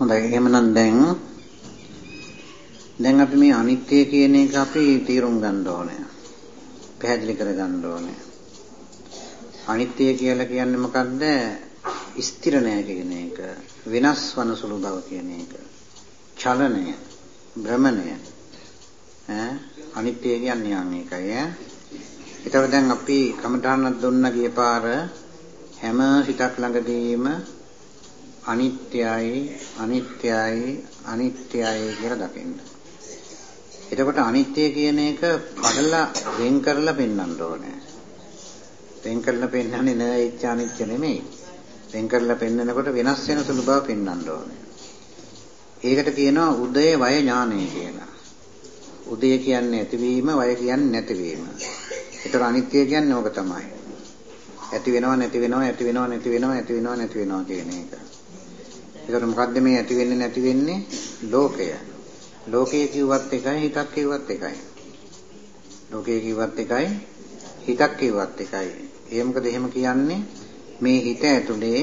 හොඳයි එහෙමනම් දැන් දැන් අපි මේ අනිත්‍ය කියන එක අපි තීරුම් ගන්න ඕනේ. පැහැදිලි කර ගන්න ඕනේ. අනිත්‍ය කියලා කියන්නේ මොකද්ද? ස්ථිර නැහැ කියන එක. වෙනස් වන සුළු බව කියන එක. චලනය, භ්‍රමණය. ඈ අනිත්‍ය කියන්නේ යම් එකයි ඈ. ඒතකොට දැන් අපි කමඨානක් දුන්න ගිය පාර හැම සිතක් ළඟදීම අනිත්‍යයි අනිත්‍යයි අනිත්‍යයි කියලා දකින්න. එතකොට අනිත්‍ය කියන එක කඩලා වෙන් කරලා පෙන්වන්න ඕනේ. වෙන් කරලා පෙන්වන්නේ නෑ ඉච්ඡ අනිත්‍ය නෙමෙයි. වෙන් කරලා පෙන්වනකොට වෙනස් වෙන සුළු බව පෙන්වන්න ඕනේ. ඒකට කියනවා උදය වය ඥානය කියලා. උදය කියන්නේ ඇතිවීම, වය කියන්නේ නැතිවීම. ඒතර අනිත්‍ය කියන්නේ ඕක තමයි. ඇති වෙනව නැති වෙනව ඇති වෙනව නැති වෙනව ඇති වෙනව නැති වෙනව කියන එක. ඒතර මොකද්ද මේ ඇති වෙන්නේ නැති වෙන්නේ? ලෝකය. ලෝකයේ කිව්වත් එකයි හිතක් කිව්වත් එකයි. ලෝකයේ කිව්වත් එකයි හිතක් කිව්වත් එකයි. ඒ මොකද එහෙම කියන්නේ මේ හිත ඇතුලේ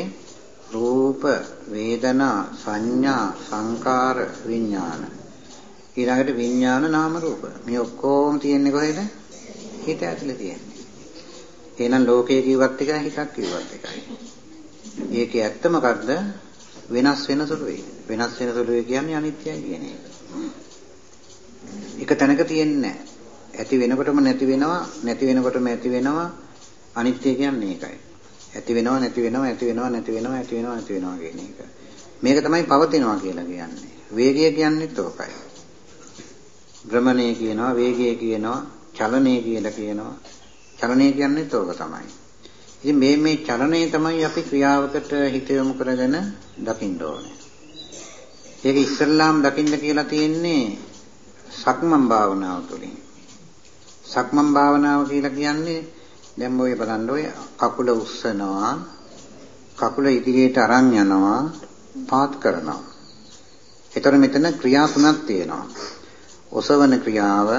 රූප, වේදනා, සංඥා, සංකාර, විඥාන. ඊළඟට විඥාන නාම රූප. මේ ඔක්කොම තියෙන්නේ කොහෙද? හිත ඇතුලේ තියෙන්නේ. එහෙනම් ලෝකයේ කිව්වත් එකයි හිතක් කිව්වත් එකයි. ඒකේ ඇත්ත මොකද්ද? වෙනස් වෙන සුළුයි. වෙනස් වෙන සුළුයි කියන්නේ අනිත්‍යයි කියන එක. එක තැනක තියෙන්නේ ඇති වෙනකොටම නැති වෙනවා, නැති වෙනකොටම ඇති වෙනවා. අනිත්‍ය කියන්නේ ඒකයි. ඇති වෙනවා, නැති වෙනවා, ඇති වෙනවා, නැති වෙනවා, ඇති වෙනවා, නැති වෙනවා කියන එක. මේක තමයි පවතිනවා කියලා කියන්නේ. වේගය කියන්නේත් ඕකයි. භ්‍රමණය කියනවා, වේගය කියනවා, චලනය කියලා කියනවා. චලනය කියන්නේත් ඕක තමයි. ඉතින් මේ මේ චලනය තමයි අපි ක්‍රියාවකට හිත යොමු කරගෙන දකින්න ඕනේ. ඒක ඉස්සල්ලාම් දකින්න කියලා තියෙන්නේ සක්මන් භාවනාව තුළින්. සක්මන් භාවනාව කියලා කියන්නේ දැන් ඔය බලන්න ඔය කකුල උස්සනවා කකුල ඉදිරියට අරන් යනවා පාත් කරනවා. ඒතර මෙතන ක්‍රියා තුනක් තියෙනවා. ඔසවන ක්‍රියාව,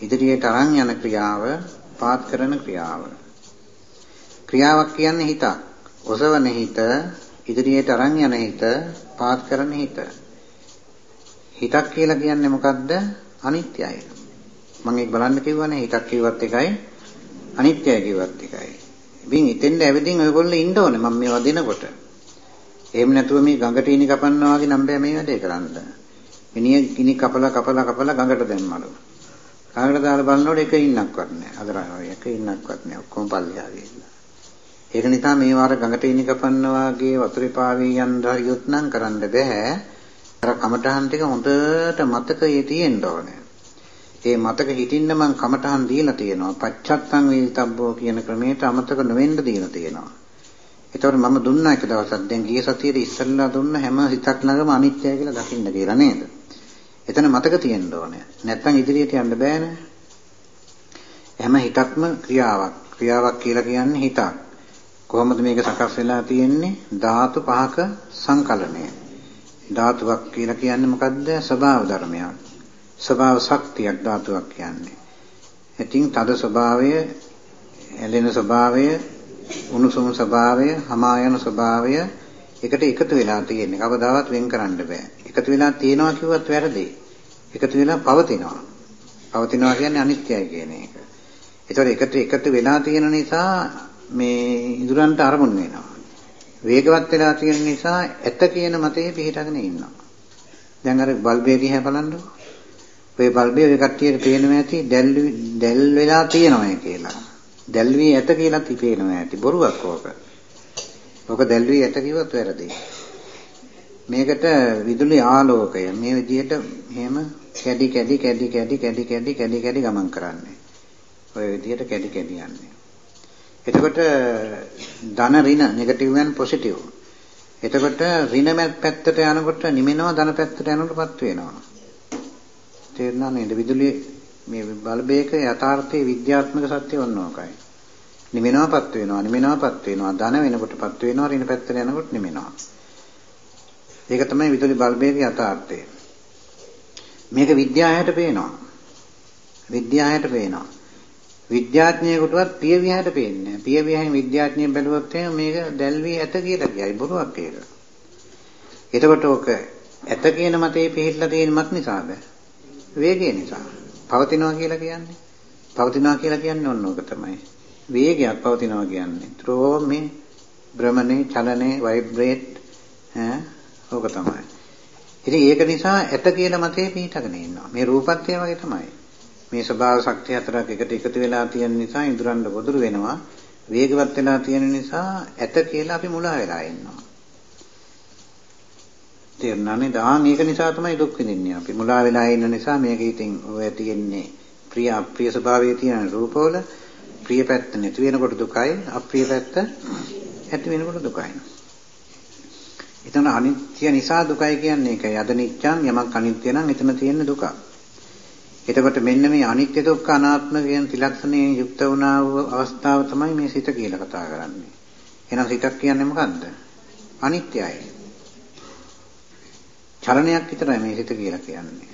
ඉදිරියට අරන් යන ක්‍රියාව, පාත් කරන ක්‍රියාව. ක්‍රියාවක් කියන්නේ හිතක්. ඔසවන හිත, ඉදිරියට අරන් යන හිත, පාත් කරන හිත. හිතක් කියලා කියන්නේ මොකද්ද? අනිත්‍යයි. මම ඒක බලන්න කිව්වනේ හිතක් කිව්වත් එකයි අනිත්‍යයි කිව්වත් එකයි. ඉතින් ඉතින්ද ඇවිදින් ඔයගොල්ලෝ ඉන්න ඕනේ මම මේවා දෙනකොට. එහෙම නැතුව මේ ගඟට ඉනි කපන්නා වගේ නම් බෑ මේ වැඩේ කරන්න. මිනිහ ඉනි කපලා කපලා කපලා ගඟට දැම්මලු. ගඟට දාලා බලනකොට එක ඉන්නක්වත් නෑ. අදරාව එක ඉන්නක්වත් නෑ. ඔක්කොම පල්ලියා ගිහිල්ලා. ඒක නිසා මේ වාර ගඟට ඉනි කපන්නා වගේ වතුරේ පාවී යන්න හරියොත් නම් කරන්න බෑ. අර කමටහන් ටික හොඳට මතකයේ තියෙන්න ඕනේ. ඒ මතක හිටින්න මං කමටහන් දීලා තියෙනවා. පච්චත්තං වේතබ්බෝ කියන ක්‍රමයට අමතක නොවෙන්න දීලා තියෙනවා. ඒතකොට මම දුන්නා එක දවසක් දැන් ගිය සතියේදී ඉස්සෙල්ලා දුන්න හැම හිතක් ළඟම අනිත්‍යයි කියලා දකින්න කියලා නේද? එතන මතක තියෙන්න ඕනේ. නැත්තම් ඉදිරියට යන්න බෑනේ. හැම හිතක්ම ක්‍රියාවක්. ක්‍රියාවක් කියලා කියන්නේ හිතක්. කොහොමද මේක සකස් වෙලා තියෙන්නේ? ධාතු පහක සංකලනය. ධාතුවක් කියලා කියන්නේ මොකද්ද? ස්වභාව ධර්මයක්. ස්වභාව ශක්තියක් ධාතුවක් කියන්නේ. ඉතින් තද ස්වභාවය, ඇලෙන ස්වභාවය, උණුසුම් ස්වභාවය, හමා යන ස්වභාවය එකට එකතු වෙලා තියෙන්නේ. කවදාවත් වෙන් කරන්න බෑ. එකතු වෙලා තියෙනවා කිව්වත් වැරදි. එකතු වෙලා පවතිනවා. පවතිනවා කියන්නේ අනිත්‍යයි කියන එක. ඒතකොට එකට එකතු වෙලා තියෙන නිසා මේ ඉදුරන්ට අරමුණු වෙනවා. වේගවත් වෙලා තියෙන නිසා ඇත කියන මතයේ පිහිටගෙන ඉන්නවා. දැන් අර බල්බය දිහා බලන්නකෝ. ඔය බල්බය ඔය කට්ටියට පේනවා ඇති දැල් දැල් වෙලා තියෙනවා කියලා. දැල් වී ඇත කියලා තිපේනවා ඇති. බොරුවක් ඕක. ඕක දැල් වී ඇත කිව්වත් වැරදි. මේකට විදුලි ආලෝකය මේ විදිහට එහෙම කැඩි කැඩි කැඩි කැඩි කැඩි කැඩි කැඩි කැඩි ගමන් කරන්නේ. ඔය විදිහට කැඩි කැඩි යන්නේ. එතකොට ධන ඍණ නෙගටිව් and පොසිටිව්. එතකොට ඍණ පැත්තට යනකොට නිමෙනවා ධන පැත්තට යනකොටපත් වෙනවා. තේරුණා නේද? විදුලිය මේ බල්බයක යථාර්ථයේ විද්‍යාත්මක සත්‍ය වන්නෝකයි. නිමෙනවාපත් වෙනවා, නිමෙනවාපත් වෙනවා, ධන වෙනකොටපත් වෙනවා, ඍණ පැත්තට යනකොට නිමෙනවා. ඒක තමයි විදුලි බල්බයක යථාර්ථය. මේක විද්‍යාවයට පේනවා. විද්‍යාවයට පේනවා. විද්‍යාඥයෙකුටවත් පියවිහට පේන්නේ නැහැ. පියවිහෙන් විද්‍යාඥයෙක් බැලුවොත් මේක දැල්වි ඇත කියලා කියයි බොරුවක් ඒක. එතකොට ඔක ඇත කියන මතේ පිළිහිලා තියෙනමත් නිසාද? වේගය නිසා. පවතිනවා කියලා කියන්නේ. පවතිනවා කියලා කියන්නේ ඔන්න ඕක තමයි. වේගයක් පවතිනවා කියන්නේ. ත්‍රෝ මේ භ්‍රමණේ, චලනේ, ভাইබ්‍රේට් ඈ ඕක තමයි. ඉතින් ඒක නිසා ඇත කියලා මතේ පිටගෙන ඉන්නවා. මේ රූපත්වය වගේ තමයි. මේ ස්වභාව ශක්තිය හතරක් එකට එකතු වෙලා තියෙන නිසා ඉදරන්න ගොදුරු වෙනවා. වේගවත් වෙලා තියෙන නිසා ඇත කියලා අපි මුලා වෙලා ඉන්නවා. තේරුණානේ? දාන් ඒක නිසා තමයි දුක් විඳින්නේ. අපි මුලා වෙලා ඉන්න නිසා මේක ඉතින් ඔය තියෙන්නේ ප්‍රිය අප්‍රිය ස්වභාවයේ තියෙන රූපවල ප්‍රිය පැත්ත නැති වෙනකොට දුකයි අප්‍රිය පැත්ත ඇති වෙනකොට දුකයි. එතන අනිත්‍ය නිසා දුකයි කියන්නේ ඒකයි. අද නිච්ඡන් යමක් අනිත්‍ය නම් එතන තියෙන දුක. එතකොට මෙන්න මේ අනිත්‍ය දුක්ඛ අනාත්ම කියන ත්‍රිලක්ෂණයෙන් යුක්ත වුණා වූ අවස්ථාව තමයි මේ සිත කියලා කතා කරන්නේ. එහෙනම් සිතක් කියන්නේ මොකද්ද? අනිත්‍යයි. චලනයක් විතරයි මේ සිත කියලා කියන්නේ.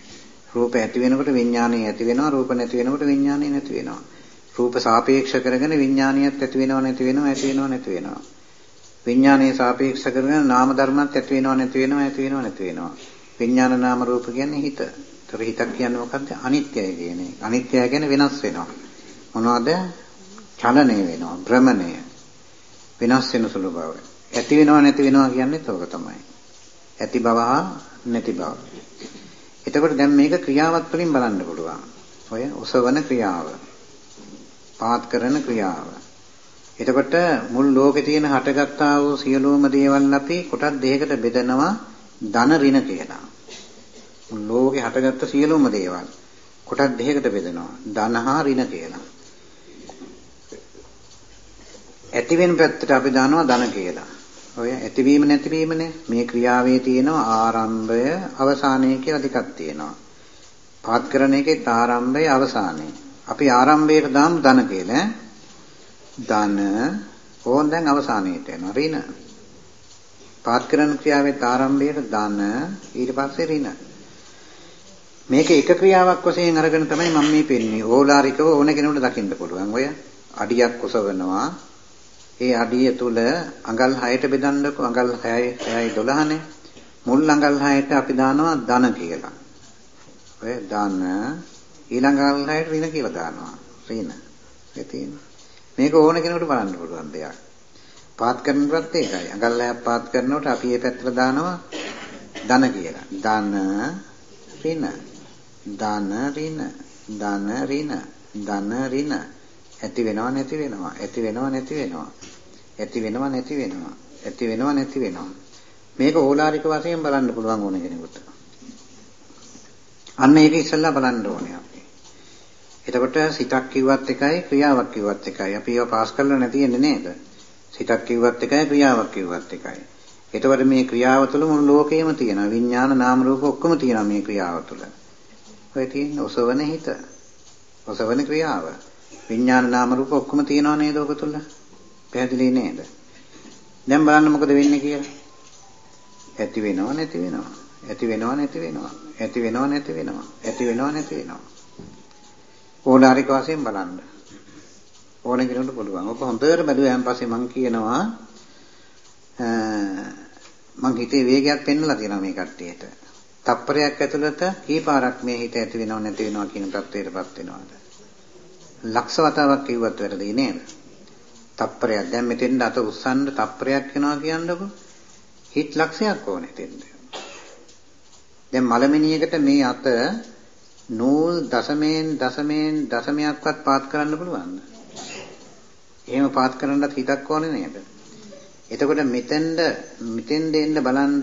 රූප ඇති වෙනකොට විඥානය ඇති වෙනවා, රූප නැති වෙනකොට විඥානය නැති වෙනවා. රූප සාපේක්ෂ කරගෙන විඥානියත් ඇති වෙනව නැති වෙනව ඇති වෙනව නැති වෙනවා. විඥානයේ සාපේක්ෂ කරගෙන නාම ධර්මත් ඇති වෙනව නැති වෙනව ඇති වෙනව නැති වෙනවා. විඥාන නාම රූප කියන්නේ හිත. ඒතර හිතක් කියන්නේ මොකද්ද? අනිත්‍යයි කියන එක. අනිත්‍යය කියන්නේ වෙනස් වෙනවා. මොනවද? චලනය වෙනවා, භ්‍රමණය. වෙනස් වෙන සුළු බව. ඇති වෙනව නැති වෙනව කියන්නේ ඒක තමයි. ඇති බව හා නැති බව. එතකොට දැන් මේක ක්‍රියාවත් වලින් බලන්න පුළුවන්. ඔය ඔසවන ක්‍රියාව. පාත් කරන ක්‍රියාව. එතකොට මුල් ලෝකේ තියෙන හටගත්තා වූ සියලුම දේවල් අපි කොටස් දෙකකට බෙදනවා ධන ඍණ කියලා. මුල් ලෝකේ හටගත්ත සියලුම දේවල් කොටස් දෙකකට බෙදනවා ධන හා ඍණ කියලා. ඇති වෙන පැත්තට අපි දානවා ධන කියලා. ඔය ඇතිවීම නැතිවීමනේ මේ ක්‍රියාවේ තියෙන ආරම්භය අවසානය කියලා දෙකක් තියෙනවා. පාත් කරන එකේ ආරම්භය අවසානය. අපි ආරම්භයට දාමු ධන කියලා. ධන ඕන් දැන් අවසානයේට යනවා ඍණ. පාත් කරන ක්‍රියාවේ ආරම්භයේ ධන ඊට පස්සේ ඍණ. මේක එක ක්‍රියාවක් වශයෙන් අරගෙන තමයි මම මේ පෙන්නේ. ඕලාරිකව ඕන කෙනෙකුට දකින්න පුළුවන්. ඔය අඩියක් ඔසවනවා. ඒ අඩිය තුල අඟල් 6ට බෙදන්නකො අඟල් 6යි 6යි 12නේ. මුල් අඟල් 6ට අපි දානවා ධන කියලා. ඔය ධන ඊළඟ අඟල් 6ට ඍණ කියලා දානවා. ඍණ. ඒ තියෙනවා. මේක ඕන කෙනෙකුට බලන්න පුළුවන් දෙයක්. පාත් කරනකොටත් ඒකයි. අඟල්ලයක් පාත් කරනකොට අපි මේ පැත්තට දානවා ධන කියලා. ධන ඍණ. ධන ඍණ. ධන ඍණ. ධන ඍණ. ඇති වෙනව නැති වෙනවා. ඇති වෙනව නැති වෙනවා. ඇති වෙනව නැති වෙනවා. ඇති වෙනව නැති වෙනවා. මේක ඕලාරික වශයෙන් බලන්න පුළුවන් ඕන කෙනෙකුට. අන්න ඒක ඉස්සෙල්ලා බලන්න ඕනේ. එතකොට සිතක් කිව්වත් එකයි ක්‍රියාවක් කිව්වත් එකයි. අපි ඒවා පාස් කරලා නැති යන්නේ නේද? සිතක් කිව්වත් එකයි ක්‍රියාවක් කිව්වත් එකයි. එතකොට මේ ක්‍රියාව තුළ මුළු ලෝකෙම තියෙනවා. විඥාන නාම රූප ඔක්කොම තියෙනවා මේ ක්‍රියාව තුළ. ඔය තියෙන ඔසවන හිත. ඔසවන ක්‍රියාව. විඥාන නාම රූප ඔක්කොම තියෙනව නේද ඔක තුළ? පැහැදිලි නේද? දැන් බලන්න මොකද වෙන්නේ කියලා. ඇති වෙනව නැති වෙනව. ඇති වෙනව නැති වෙනව. ඇති වෙනව නැති වෙනව. ඇති වෙනව නැති වෙනව. ඕලාරික වශයෙන් බලන්න. ඕන කෙනෙකුට පුළුවන්. ඔබ හොඳට බැලුවාන් පස්සේ මම කියනවා මං හිතේ වේගයක් පෙන්වලා තියෙනවා මේ කට්ටියට. තප්පරයක් ඇතුළත කීපාරක් මේ හිත ඇති වෙනව නැති වෙනව කියන තත්ත්වයටපත් වෙනවද? ලක්ෂ වතාවක් කිව්වත් වැරදි නේද? තප්පරයක් දැන් මෙතෙන්ද අත උස්සන්න තප්පරයක් වෙනවා කියන්නකො. හිත ලක්ෂයක් ඕනේ තෙන්ද. දැන් මලමිනියකට මේ අත නූල් දශමයෙන් දශමයෙන් දශමයක්වත් පාත් කරන්න පුළුවන්ද? එහෙම පාත් කරන්නත් හිතක් ඕනේ නේද? එතකොට මෙතෙන්ද මෙතෙන්ද එන්න බලන්න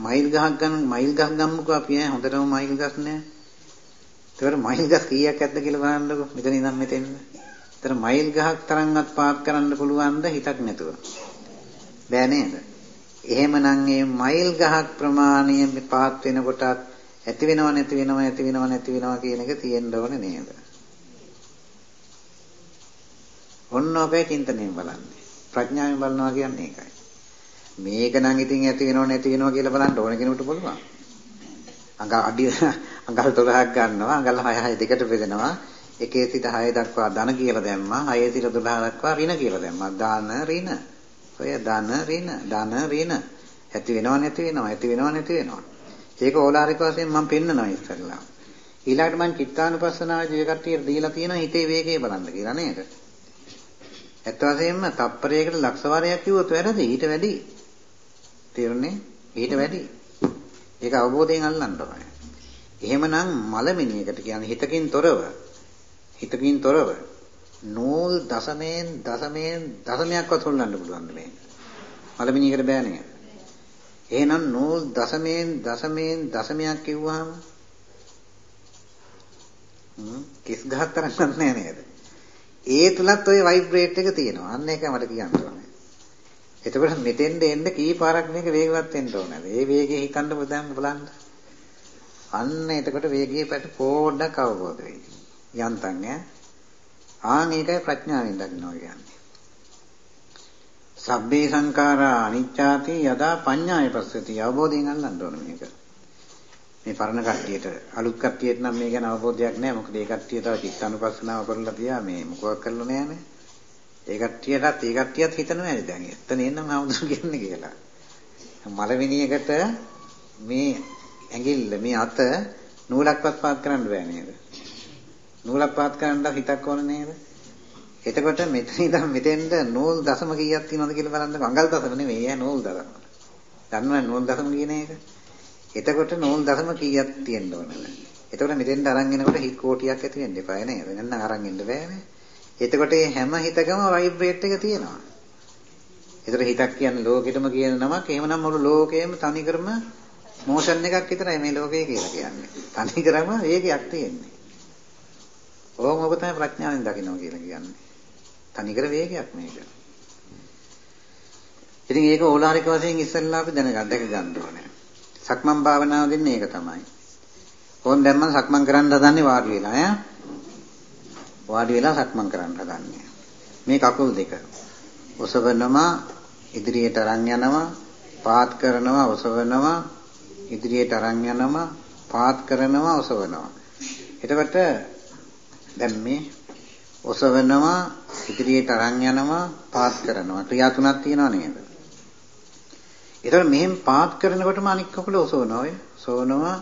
මයිල් ගහක් ගන්න මයිල් ගහ ගම්මුකෝ අපි ඈ හොඳටම මයිල් ගස් නෑ. ඒතකොට මයිල් ගස් කීයක් ඇද්ද කියලා බලන්නකෝ මෙතන ඉඳන් මෙතෙන්ද. ඒතර මයිල් ගහක් තරම්වත් පාත් කරන්න පුළුවන්ද හිතක් නැතුව? බෑ නේද? එහෙමනම් මේ මයිල් ගහක් ප්‍රමාණය පාත් වෙනකොටත් ඇති වෙනව නැති වෙනව ඇති වෙනව නැති වෙනව කියන එක තියෙන්න ඕනේ නේද? ඔන්න ඔබේ චින්තනයෙන් බලන්නේ. ප්‍රඥාවෙන් බලනවා කියන්නේ ඒකයි. මේක නම් ඉතින් ඇති වෙනව නැති වෙනව කියලා බලන්න ඕන කෙනෙකුට පුළුවන්. අඟ අඩිය අඟල් 12ක් ගන්නවා අඟල් 6 6 දෙකට බෙදෙනවා. එකේ සිට 6 දක්වා ධන කියලා දැම්මා. 6 සිට 12 දක්වා ඍණ කියලා දැම්මා. දාන ඍණ. ඔය ධන ඍණ ධන ඍණ ඇති වෙනව නැති වෙනව ඇති වෙනව නැති වෙනව ඒක ඕලාරික වශයෙන් මම පෙන්නනවා ඉස්සරලා. ඊළඟට මම චිත්තානුපස්සනාවේදී ඒ කට්ටියට දීලා තියෙනවා හිතේ වේගය බලන්න කියලා නේද? ඇත්ත වශයෙන්ම තප්පරයකට ලක්ෂ වාරයක් කිව්වොත් වැරදි ඊට වැඩි. තේරුණේ? ඊට වැඩි. ඒක අවබෝධයෙන් අල්ලන්න ඕනේ. එහෙමනම් මලමිනියකට කියන්නේ හිතකින් තොරව හිතකින් තොරව නූල් දශමයෙන් දශමයෙන් දශමයක්වත් හොල්ලන්න පුළුවන් මේ. මලමිනියකට බෑ නේද? එහෙනම් නූල් දශමයෙන් දශමයෙන් දශමයක් කිව්වහම කිස් ගහක් තරම් නෑ නේද? ඒ තුලත් ওই ভাইබ්‍රේට් එක තියෙනවා. අන්න ඒක මට කියන්න ඕනේ. එතකොට මෙතෙන්ද එන්න කී පාරක් මේක වේගවත් වෙන්න ඕනද? ඒ වේගය හිතන්න බුදුන් බලන්න. අන්න එතකොට වේගයේ පැට පොඩ්ඩක් අවබෝධ වෙයි. යන්තම් ඈ. ආන් ඒකයි ප්‍රඥාවෙන් දකින්නවා කියන්නේ. සබ්බේ සංඛාරා අනිච්චාති යදා පඤ්ඤාය පස්සති අවබෝධයෙන් අල්ලන්න ඕන මේක. මේ පරණ කට්ටියට අලුත් කට්ටියට නම් මේ ගැන අවබෝධයක් නැහැ. මොකද ඒ කට්ටිය තව චිත්තානුපස්සනාව කරලා තියා මේ මොකවක් කරලා නැහැනේ. ඒ කට්ටියටත් ඒ කට්ටියත් හිතනවා නේද දැන් එතන එන්නම් ආමුදුරු කියන්නේ කියලා. මලවිනියකට මේ ඇඟිල්ල මේ අත නූලක්වත් පාත් කරන්න බෑ නේද? නූලක් පාත් කරන්න හිතක් ඕන නේද? එතකොට මෙතන ඉඳන් මෙතෙන්ට නූල් දශම කීයක් තියෙනවද කියලා බලන්න අඟල් දශම නෙවෙයි ඈ නූල් දශම. දන්නවනේ නූල් දශම කියන එක? එතකොට නූල් දශම කීයක් තියෙන්න ඕනද? එතකොට මෙතෙන්ට අරන් එනකොට හික් කෝටියක් ඇති වෙන්න එපා නේද? නැත්නම් අරන් එන්න බෑනේ. එතකොට මේ හැම හිතකම වයිබ්‍රේට් එක තියෙනවා. ඒතර හිතක් කියන්නේ ලෝකෙටම කියන නමක්. එහෙමනම් මුළු ලෝකෙම තනිකරම මෝෂන් එකක් විතරයි මේ ලෝකය කියලා කියන්නේ. තනිකරම වේගයක් තියෙන්නේ. ඕම ඔබ තමයි ප්‍රඥාවෙන් දකින්න කියලා කියන්නේ. තනිකර වේගයක් මේක. ඉතින් ඒක ඕලාරික වශයෙන් ඉස්සෙල්ලා අපි දැනගන්න දැක ගන්න ඕනේ. සක්මන් භාවනාව දෙන්නේ ඒක තමයි. ඕන් දැන් මම සක්මන් කරන්න හදන්නේ වාඩි වෙලා ඈ. වාඩි වෙලා සක්මන් කරන්න හදන්නේ. මේ කකුල් දෙක. ඔසවනවා ඉදිරියට අරන් යනවා පාත් කරනවා ඔසවනවා ඉදිරියට අරන් යනවා පාත් කරනවා ඔසවනවා. එතකොට දැන් මේ ඔසවනවා ඉදිරියට අරන් යනවා පාත් කරනවා ක්‍රියා තුනක් තියෙනව නේද? ඒතර මෙහෙම පාත් කරනකොටම අනික් කකුල ඔසවනවා ඔය. ඔසවනවා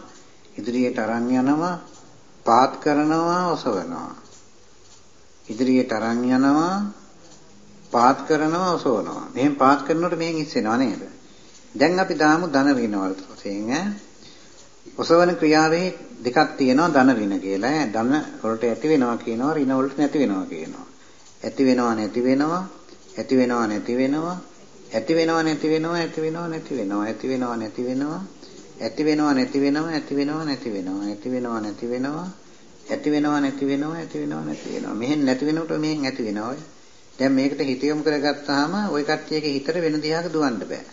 ඉදිරියට අරන් යනවා පාත් කරනවා ඔසවනවා. ඉදිරියට අරන් යනවා පාත් කරනවා ඔසවනවා. මෙහෙම පාත් කරනකොට මෙහෙන් ඉස්සෙනවා නේද? දැන් අපි දාමු ධන ඍණවල වශයෙන් ඈ. ඔසවන ක්‍රියාවේ දෙකක් තියෙනවා ධන ඍණ කියලා. ධන වලට ඇති වෙනවා කියනවා ඍණ වලට නැති වෙනවා කියනවා. ඇති වෙනවා නැති වෙනවා ඇති වෙනවා නැති වෙනවා ඇති වෙනවා නැති වෙනවා ඇති වෙනවා නැති වෙනවා ඇති වෙනවා නැති වෙනවා ඇති වෙනවා නැති වෙනවා ඇති වෙනවා නැති වෙනවා ඇති වෙනවා නැති වෙනවා ඇති වෙනවා නැති වෙනවා ඇති වෙනවා නැති වෙනවා. මෙහෙන් නැති වෙනකොට මෙහෙන් ඇති වෙනවා දැන් මේකට හිත යොමු කරගත්තාම ওই කට්ටියගේ හිතට වෙන දිහාක දුවන්න බෑ.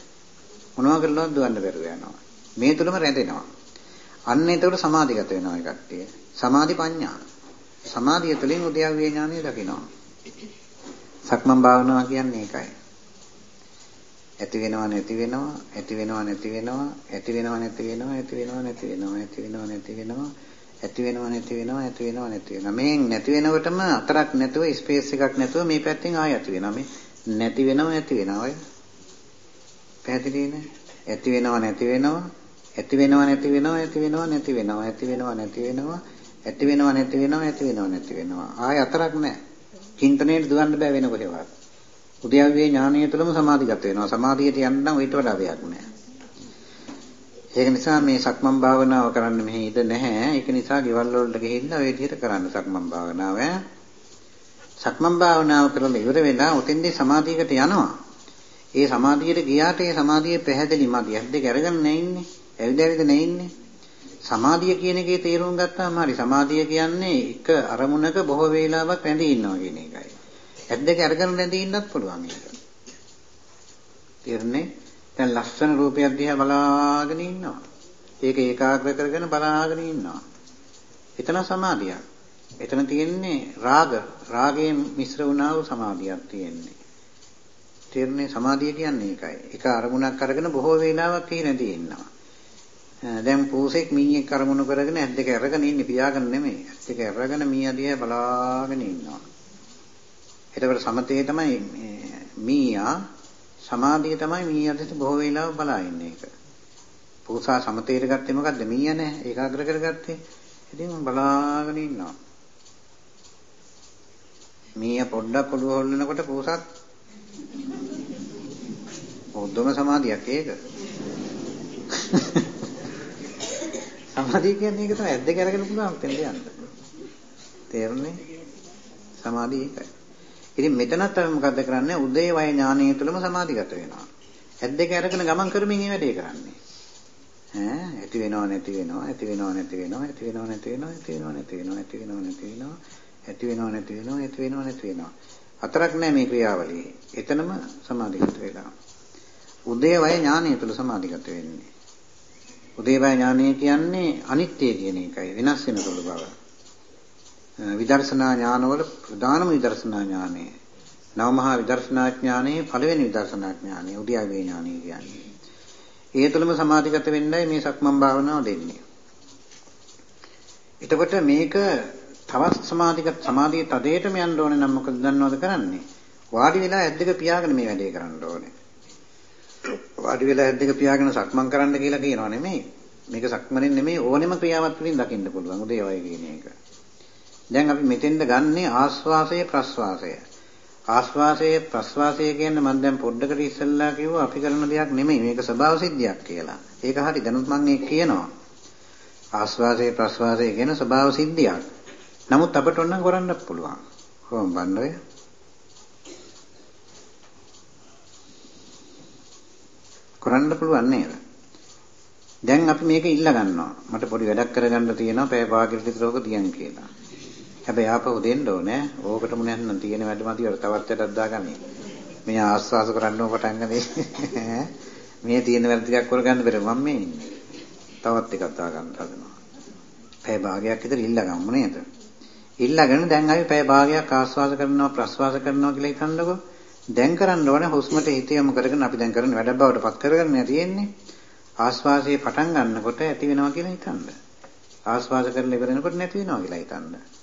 මොනවා කරලවත් දුවන්න බැරුව යනවා. මේ තුලම රැඳෙනවා. අන්න එතකොට සමාධිගත වෙනවා ඒ කට්ටිය. සමාධි පඤ්ඤා සමාධිය තුළින් උද්‍යව්‍ය ඥානය දකිනවා. සක්මන් භාවනාව කියන්නේ ඒකයි. ඇති වෙනව නැති වෙනව ඇති වෙනව නැති වෙනව ඇති වෙනව නැති වෙනව ඇති වෙනව නැති වෙනව ඇති වෙනව නැති වෙනව ඇති වෙනව නැති වෙනව ඇති වෙනව නැති වෙනව මේ නැති වෙනකොටම අතරක් නැතුව ස්පේස් එකක් නැතුව මේ පැත්තෙන් ආය ඇති වෙනවා මේ නැති වෙනව ඇති වෙනවා ඔය පැහැදිලිනේ ඇති වෙනව නැති වෙනව ඇති වෙනව නැති වෙනව ඇති වෙනව නැති වෙනව ඇති වෙනව නැති වෙනව ඇති වෙනව නැති වෙනව ඇති වෙනව නැති වෙනව ආය අතරක් නැහැ චින්තනයට දුවන්න බෑ වෙන කොහෙවත්. උද්‍යව්‍ය ඥානීය තුළම සමාධිගත වෙනවා. සමාධියට යන්න නම් ඊට වඩා දෙයක් නෑ. ඒක නිසා මේ සක්මන් භාවනාව කරන්න මෙහි ඉඩ නැහැ. ඒක නිසා ගෙවල් වලට ගිහිල්ලා ওই විදිහට කරන්න සක්මන් භාවනාව. සක්මන් භාවනාව කරලා ඉවර වෙලා උතෙන්දී සමාධියකට යනවා. ඒ සමාධියට ගියාට ඒ සමාධිය පැහැදිලි මදි. ඇස් දෙක අරගෙන නැහැ ඉන්නේ. ඇවිද ඇවිද නැහැ ඉන්නේ. සමාධිය කියන එකේ තේරුම් ගත්තාම හරි සමාධිය කියන්නේ එක අරමුණක බොහෝ වේලාවක් රැඳී ඉන්නවා කියන එකයි. ඇස් දෙක අරගෙන රැඳී ඉන්නත් පුළුවන් ඒක. තේරුණේ? දැන් ලස්සන රූපයක් දිහා බලාගෙන ඉන්නවා. ඒක ඒකාග්‍ර කරගෙන බලාගෙන ඉන්නවා. එතන සමාධියක්. එතන තියෙන්නේ රාග. රාගයෙන් මිශ්‍ර වුණා වූ සමාධියක් තියෙන්නේ. තේරුණේ සමාධිය කියන්නේ ඒකයි. එක අරමුණක් අරගෙන බොහෝ වේලාවක් එහි රැඳී ඉන්නවා. දැන් පූසෙක් මීයක් කරමුණු කරගෙන ඇස් දෙක අරගෙන ඉන්නේ පියාගෙන නෙමෙයි. ඇස් දෙක අරගෙන මීයා දිහා බලාගෙන ඉන්නවා. එතකොට සමතේ තමයි මීයා සමාධිය තමයි මීයා දෙස බොහෝ වෙලාව බලා ඉන්නේ ඒක. පූසා සමතේට ගත්තේ මොකද්ද? මීය නැහැ. ඒකාග්‍ර කරගත්තේ. ඉතින් බලාගෙන ඉන්නවා. මීය පොඩ්ඩක් ඔළුව හොල්ලනකොට පූසත් උද්දම සමාධියක් ඒක. සමාධිය කියන්නේ ඒක තමයි ඇද්ද කරගෙන පුළුවන් තෙන්ද යන්න. තේරුණේ? සමාධිය ඒකයි. ඉතින් මෙතනත් අපි මොකද්ද කරන්නේ? උදේ වය ඥානීය තුලම සමාධිගත වෙනවා. ඇද්ද කරගෙන ගමන් කරමින් මේ වැඩේ කරන්නේ. ඈ? ඇති වෙනව නැති වෙනව ඇති වෙනව නැති වෙනව ඇති වෙනව නැති වෙනව ඇති වෙනව නැති වෙනව ඇති වෙනව නැති වෙනව ඇති වෙනව නැති වෙනව ඇති වෙනව නැති වෙනව. හතරක් නෑ මේ ක්‍රියාවලියේ. එතනම සමාධිගත වෙලා. උදේවය ඥානය තුළ සමාධිගත වෙන්නේ. උදේවය ඥානය කියන්නේ අනිත්‍ය කියන එකයි. වෙනස් වෙන තුළු බව. විදර්ශනා ඥානවල ප්‍රධානම විදර්ශනා ඥානය නවමහා විදර්ශනා ඥානයේ පළවෙනි විදර්ශනා ඥානය උද්‍යව්‍ය ඥානය කියන්නේ ඒ තුළම සමාධිගත වෙන්නයි මේ සක්මන් භාවනාව දෙන්නේ. එතකොට මේක තවත් සමාධිගත සමාධිය තදේටම යන්න ඕනේ නම් මොකද දන්නවද කරන්නේ? වාඩි වෙලා ඇද්දක පියාගෙන මේ වැඩේ කරන්න ඕනේ. වාඩි වෙලා ඇද්දක පියාගෙන සක්මන් කරන්න කියලා කියනවා නෙමෙයි. මේක සක්මනේ නෙමෙයි ඕනෙම ක්‍රියාවක් වලින් දකින්න පුළුවන් උදේ වගේ කියන එක. දැන් අපි මෙතෙන්ද ගන්නේ ආස්වාසය ප්‍රස්වාසය. ආශ්වාසය ප්‍රශ්වාසය කියන්නේ මම දැන් පොඩ්ඩකට ඉස්සෙල්ලා කිව්වා අපි කරන දෙයක් නෙමෙයි මේක ස්වභාව සිද්ධියක් කියලා. ඒක හරි දැනුත් මම ඒක කියනවා. ආශ්වාසය ප්‍රශ්වාසය කියන ස්වභාව සිද්ධියක්. නමුත් අපට ඕනනම් කරන්න පුළුවන්. කොහොම බණ්ඩෝය? කරන්න පුළුවන් නේද? දැන් අපි මේක ඉල්ල ගන්නවා. මට පොඩි වැඩක් කරගන්න තියෙනවා පැය භාගයකට විතර ඕක තියන් කියලා. හැබැයි ආපහු දෙන්න ඕනේ. ඕකටම නැත්නම් තියෙන වැඩ මදිවට තවත් වැඩක් දාගන්නේ. මේ ආස්වාස කරන්න ඕක පටන් ගන්නේ. මේ තියෙන වැඩ ටිකක් කරගන්න බැරි මම මේ ඉන්නේ. තවත් එකක් දාගන්න හදනවා. පැය භාගයක් විතර ඉල්ල ගමු නේද? ඉල්ලගෙන දැන් අපි පැය භාගයක් ආස්වාස කරනවා ප්‍රස්වාස කරනවා කියලා හිතන්නකෝ. දැන් කරන්න ඕනේ හුස්මට හිත යොමු කරගෙන අපි දැන් කරන වැඩ බවට පත් කරගෙන තියෙන්නේ. ආස්වාසයේ පටන් ගන්නකොට ඇති වෙනවා කියලා හිතන්න. ආස්වාස කරලා ඉවරනකොට නැති වෙනවා කියලා හිතන්න.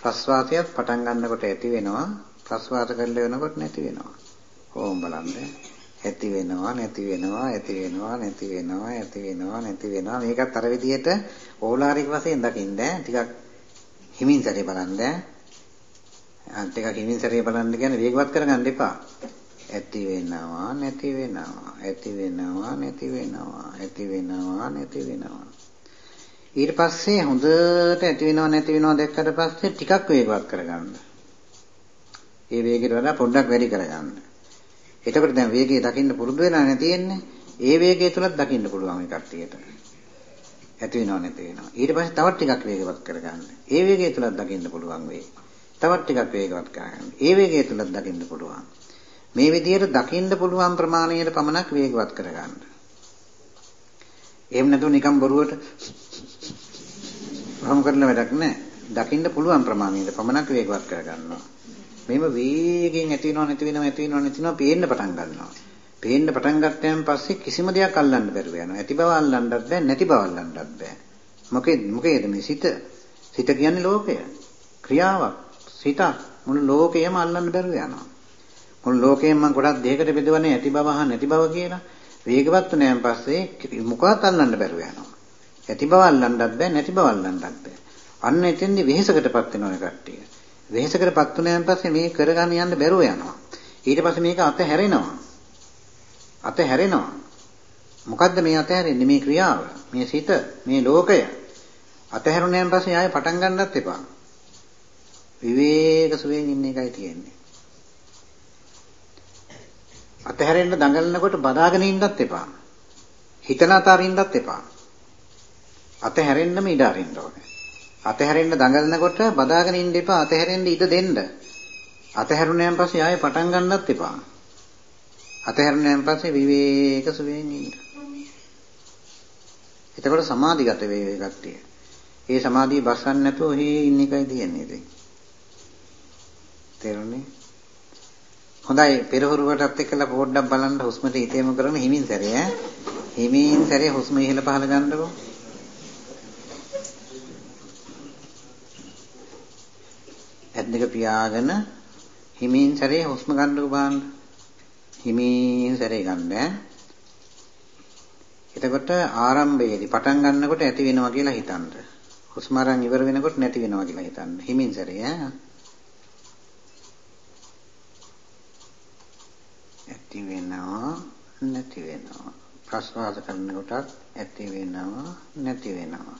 ප්‍රස්වාසයත් පටන් ගන්නකොට ඇති වෙනවා. ප්‍රස්වාස කරලා වෙනකොට නැති වෙනවා. ඕම් බලන්න. ඇති වෙනවා නැති වෙනවා ඇති වෙනවා නැති වෙනවා ඇති වෙනවා නැති වෙනවා. මේකත් අර විදිහට ඕලාරික වශයෙන් දකින්න ටිකක් හිමින් සැරේ බලන්න ටිකක් හිමින් සැරේ බලන්න කියන්නේ වේගවත් කරගන්න එපා. ඇති වෙනවා නැති වෙනවා ඇති වෙනවා නැති වෙනවා ඇති වෙනවා නැති වෙනවා. ඊට පස්සේ හොඳට ඇති වෙනව නැති වෙනව දැක්කට පස්සේ ටිකක් වේගවත් කරගන්න. ඒ වේගයට වඩා පොඩ්ඩක් වැඩි කරගන්න. එතකොට දැන් වේගය දකින්න පුරුදු වෙලා නැතිෙන්නේ. ඒ වේගය තුලත් දකින්න පුළුවන් මේ කට්ටියට. ඇති වෙනව නැති වෙනව. ඊට පස්සේ තවත් ටිකක් වේගවත් කරගන්න. ඒ වේගය තුලත් දකින්න පුළුවන් වෙයි. තවත් ටිකක් වේගවත් කරගන්න. ඒ වේගය තුලත් දකින්න පුළුවන්. මේ විදිහට දකින්න පුළුවන් ප්‍රමාණයට පමණක් වේගවත් කරගන්න. එහෙම නැතුව නිකන් බොරුවට වහම කරන වැඩක් නැහැ. දකින්න පුළුවන් ප්‍රමාණයට පමණක් වේගවත් කරගන්නවා. මේව වේගෙන් ඇති වෙනව නැති වෙනව ඇති වෙනව නැති වෙනව පේන්න පටන් ගන්නවා. පේන්න පටන් ගත්තයන් පස්සේ කිසිම දෙයක් අල්ලන්න බැරුව යනවා. ඇති බව අල්ලන්නත් බෑ නැති බව අල්ලන්නත් බෑ. මොකේද මොකේද මේ සිත? සිත කියන්නේ ලෝකය. ක්‍රියාවක්. සිත මුළු ලෝකයම අල්ලන්න බැරුව යනවා. මුළු ලෝකයෙන් මම ගොඩක් දෙයකට බෙදවන්නේ ඇති බව හා නැති බව කියලා. වේගවත් වුණාන් පස්සේ මොකවත් අල්ලන්න බැරුව යනවා. ඇති බව අල්ලන්නත් බෑ නැති බව අල්ලන්නත් බෑ. අන්න එතෙන්දි වෙහෙසකටපත් වෙනවා කට්ටිය. වෙහෙසකටපත් වුණාන් පස්සේ මේ කරගන්න යන්න බැරුව යනවා. ඊට පස්සේ මේක අත හැරෙනවා. අත හැරෙනවා. මොකද්ද මේ අත හැරෙන්නේ මේ ක්‍රියාව? මේ සිත, මේ ලෝකය. අත හැරුණාන් පස්සේ ආයෙ පටන් ගන්නත් එපා. විවේක සුවයෙන් ඉන්න එකයි තියෙන්නේ. අත හැරෙන්න දඟලනකොට බදාගෙන ඉන්නත් එපා. හිතන අතරින්නත් එපා. අතහැරෙන්නම ඉඩ අරින්න ඕනේ. අතහැරෙන්න දඟලනකොට බදාගෙන ඉන්න එපා අතහැරෙන්න ඉඩ දෙන්න. අතහැරුණාන් පස්සේ ආයෙ පටන් ගන්නත් එපා. අතහැරුණාන් පස්සේ විවේක සුවයෙන් ඉන්න. එතකොට සමාධිගත වේ කට්ටිය. ඒ සමාධිය බස්සන්න නැතුව ඔහි ඉන්න එකයි තියෙන්නේ ඉතින්. තේරුණේ? හොඳයි පෙරහුරුවටත් එක්කලා පොඩ්ඩක් බලන්න හුස්මට හිතේම කරන හිමින් සැරේ ඈ. හිමින් සැරේ හුස්ම ඉහළ පහළ ගන්නකො. ඇත් දෙක පියාගෙන හිමින් සැරේ හුස්ම ගන්නකෝ බලන්න. හිමින් සැරේ ගන්න. එතකොට ආරම්භයේදී පටන් ගන්නකොට ඇති වෙනවා කියලා හිතන්න. හුස්ම අරන් ඉවර වෙනකොට නැති වෙනවා කියලා හිතන්න. හිමින් සැරේ ඈ. ඇති වෙනවා නැති වෙනවා. ප්‍රශ්වාස කරනකොටත් ඇති වෙනවා නැති වෙනවා.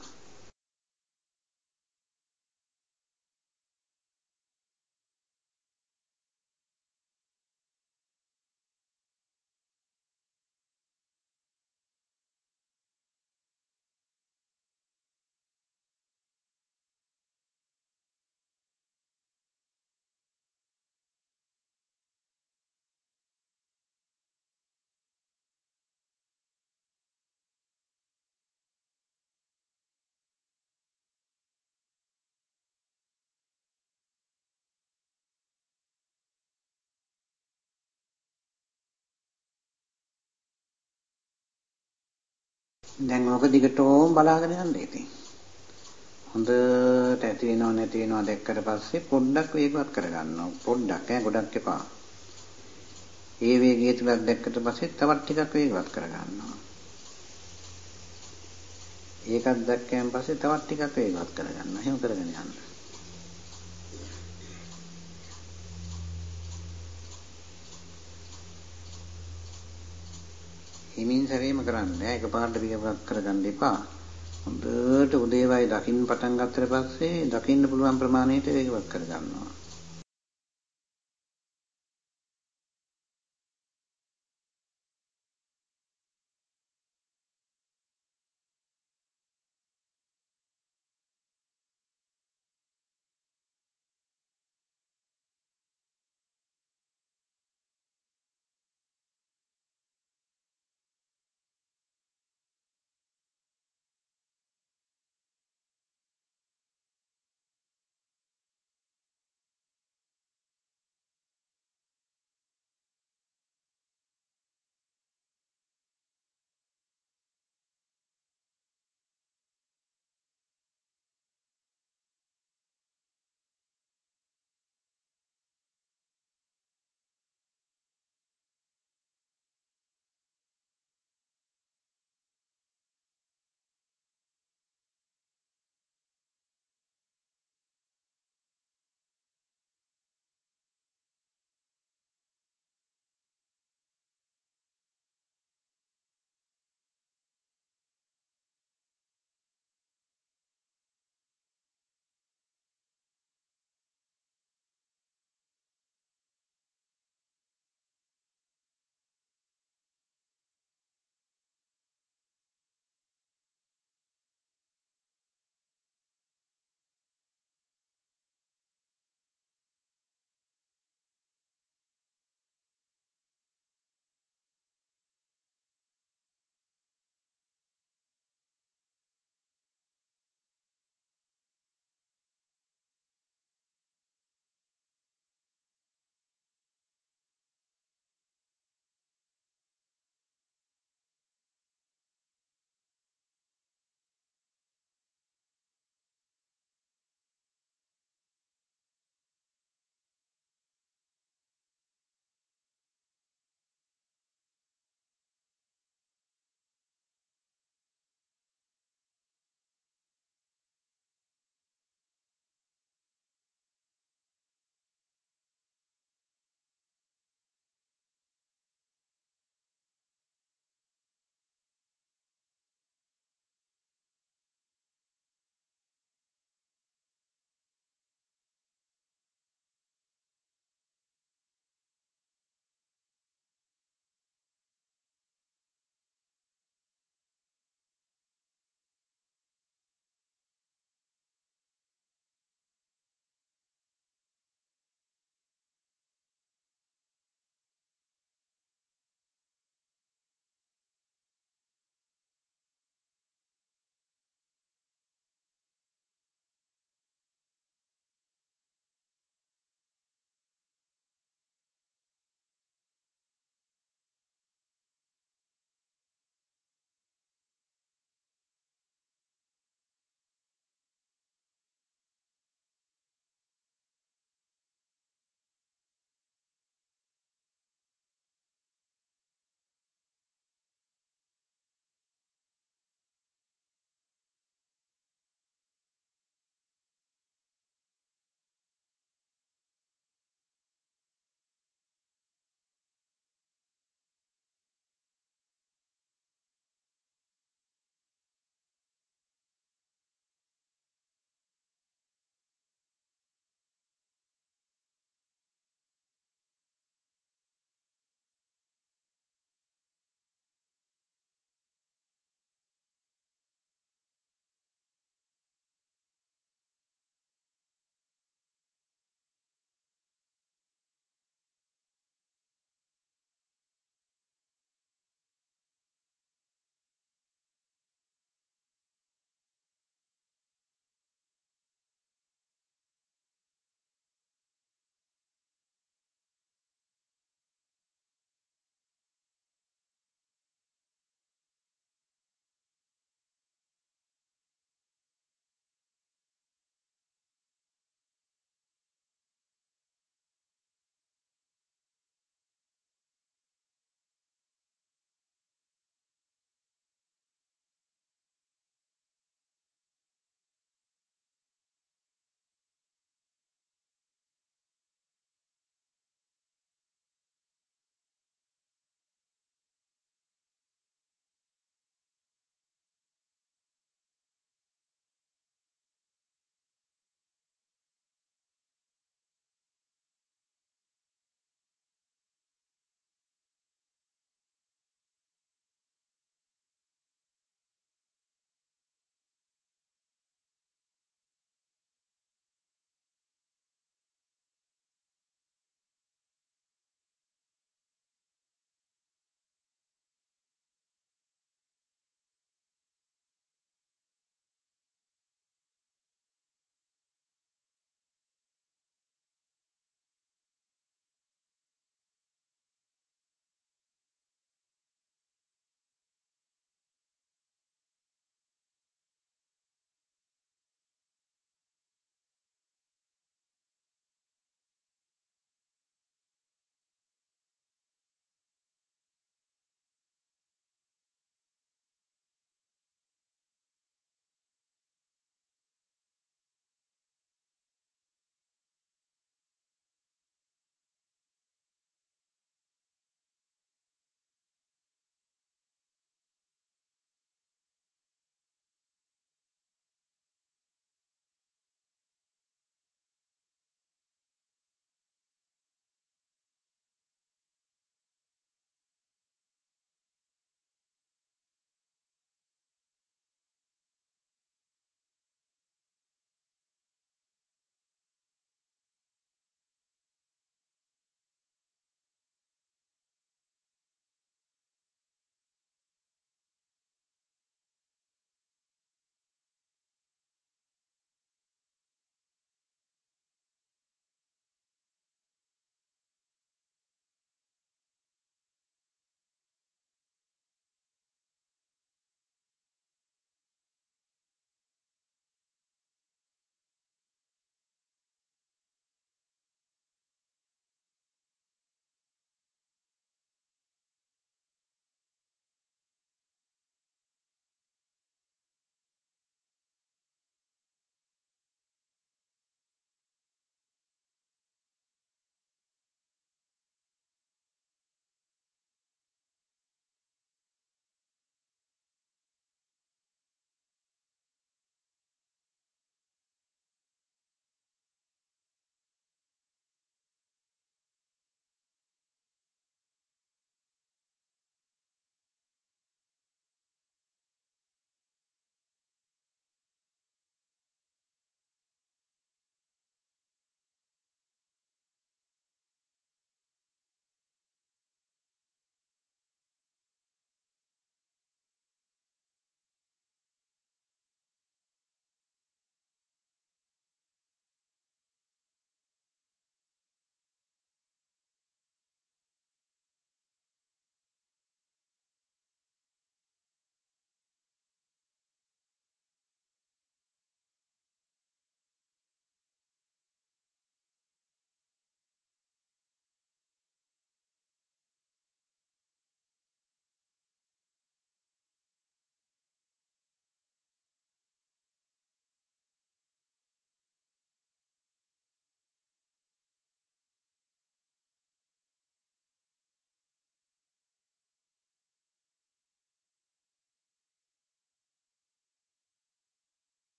දැන් ඕක දිගටම බලාගෙන යන්න ඉතින්. හොඳට ඇති වෙනව නැති වෙනව දැක්කට පස්සේ පොඩ්ඩක් වේගවත් කරගන්නවා. පොඩ්ඩක් ඈ ගොඩක් එපා. ඒ වේගය තුලක් දැක්කට පස්සේ තවත් ටිකක් වේගවත් කරගන්නවා. ඒකත් දැක්කයන් පස්සේ තවත් ටිකක් වේගවත් කරගන්නවා. එහෙම කරගෙන යන්න. හිමින් සැරේම කරන්න ඈ එකපාරට වේගවත් කරගන්න එපා. හොඳට උදේවයි දකින්න පටන් ගත්තට පස්සේ දකින්න පුළුවන් ප්‍රමාණයට වේගවත් කරගන්නවා.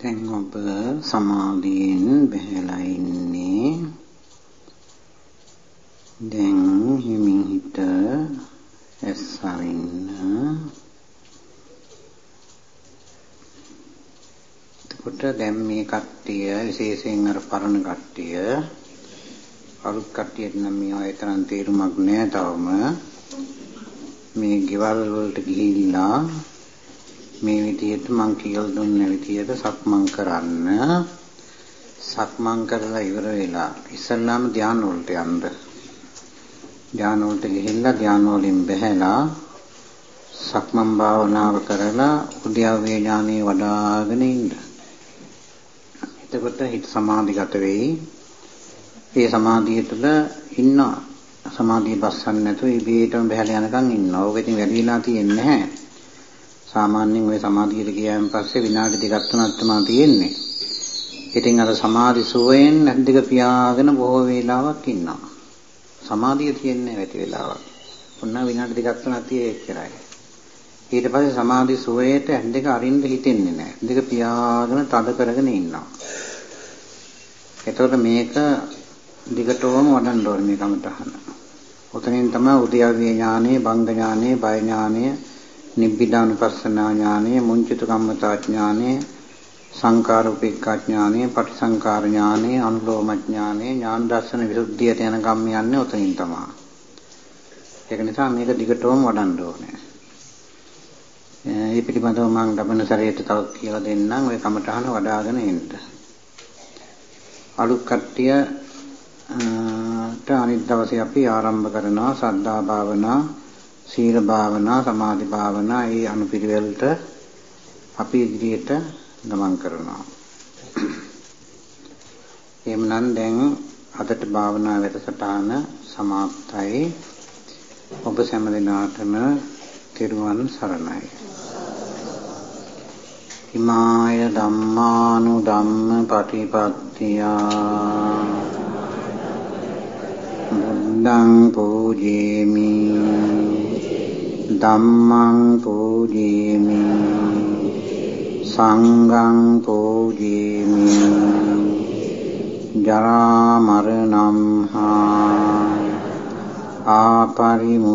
දැන් ඔබ සමාධියෙන් බහැලා ඉන්නේ. දැන් හිමින් හිට ඇස් අරින්න. එතකොට දැන් මේ කට්ටිය විශේෂයෙන් අර පරණ කට්ටිය අලුත් කට්ටියට නම් මේවා ඒ තරම් තේරුමක් නෑ තවම. මේ ගෙවල් වලට ගිහිල්ලා මේ විදිහට මං කියලා දුන්න විදිහට සක්මන් කරන්න සක්මන් කරලා ඉවර වෙලා ඉස්සල්ලාම ධානය වලට යන්න ධානය වලට ගිහිල්ලා ධානය වලින් බැහැලා සක්මන් භාවනාව කරලා උද්‍යාවේ ඥානෙ වඩ아가න ඉන්න. එතකොට හිත සමාධිගත වෙයි. ඒ සමාධිය තුළ ඉන්නවා. සමාධිය බස්සන්නේ නැතුව ඉබේටම බහැලා යනකම් ඉන්නවා. ඕක ඉතින් වැඩි වෙලා තියෙන්නේ නැහැ. සාමාන්‍යයෙන් ওই සමාධියට ගියාන් පස්සේ විනාඩි දෙකක් තුනක් තමයි තියෙන්නේ. ඉතින් අර සමාධි සෝයෙන් නැද්දක පියාගෙන බොහෝ වේලාවක් ඉන්නවා. සමාධිය තියෙන්නේ නැති වෙලාවක්. ඔන්න විනාඩි දෙකක් තුනක් තියෙ එච්චරයි. ඊට පස්සේ සමාධි සෝයට ඇද්දක අරින්න හිතෙන්නේ නැහැ. දෙක පියාගෙන තද කරගෙන ඉන්නවා. එතකොට මේක දිගටම වඩන්න ඕනේ මේ කමටහන. ඔතනින් තමයි උද්‍යව්‍ය ඥානෙ, බංග ඥානෙ, බය ඥානෙ නිබ්බිදානුපස්සනා ඥානය, මුංචිත කම්මතා ඥානය, සංකාර උපේක්ඛා ඥානය, පටිසංකාර ඥානය, අනුලෝම ඥානය, ඥාන දර්ශන විසුද්ධියට යන ගම් යන්නේ උතනින් තමයි. ඒක නිසා මේක දිගටම වඩන්න ඕනේ. ඒ පිළිබඳව මම ලබන සැරේට තව කියලා දෙන්නම් ඔය කමටහන වඩ아가න එන්න. අලුත් කට්ටිය ට අනිත් දවසේ අපි ආරම්භ කරනවා සද්ධා භාවනා සීල භාවනා සමාධි භාවනා ඒ අනුපිළිවෙලට අපි ඉදිරියට ගමන් කරනවා. එහෙමනම් දැන් අදට භාවනා වැඩසටහන સમાප්තයි. ඔබ සෑම දිනාටම තෙරුවන් සරණයි. හිමාය ධම්මානු ධම්ම පටිපත්තියා බුද්ධං පූජේමි ධම්මං පූජේමි සංඝං පූජේමි ජරා මරණං හා ආපරිමුංචිස්සාමි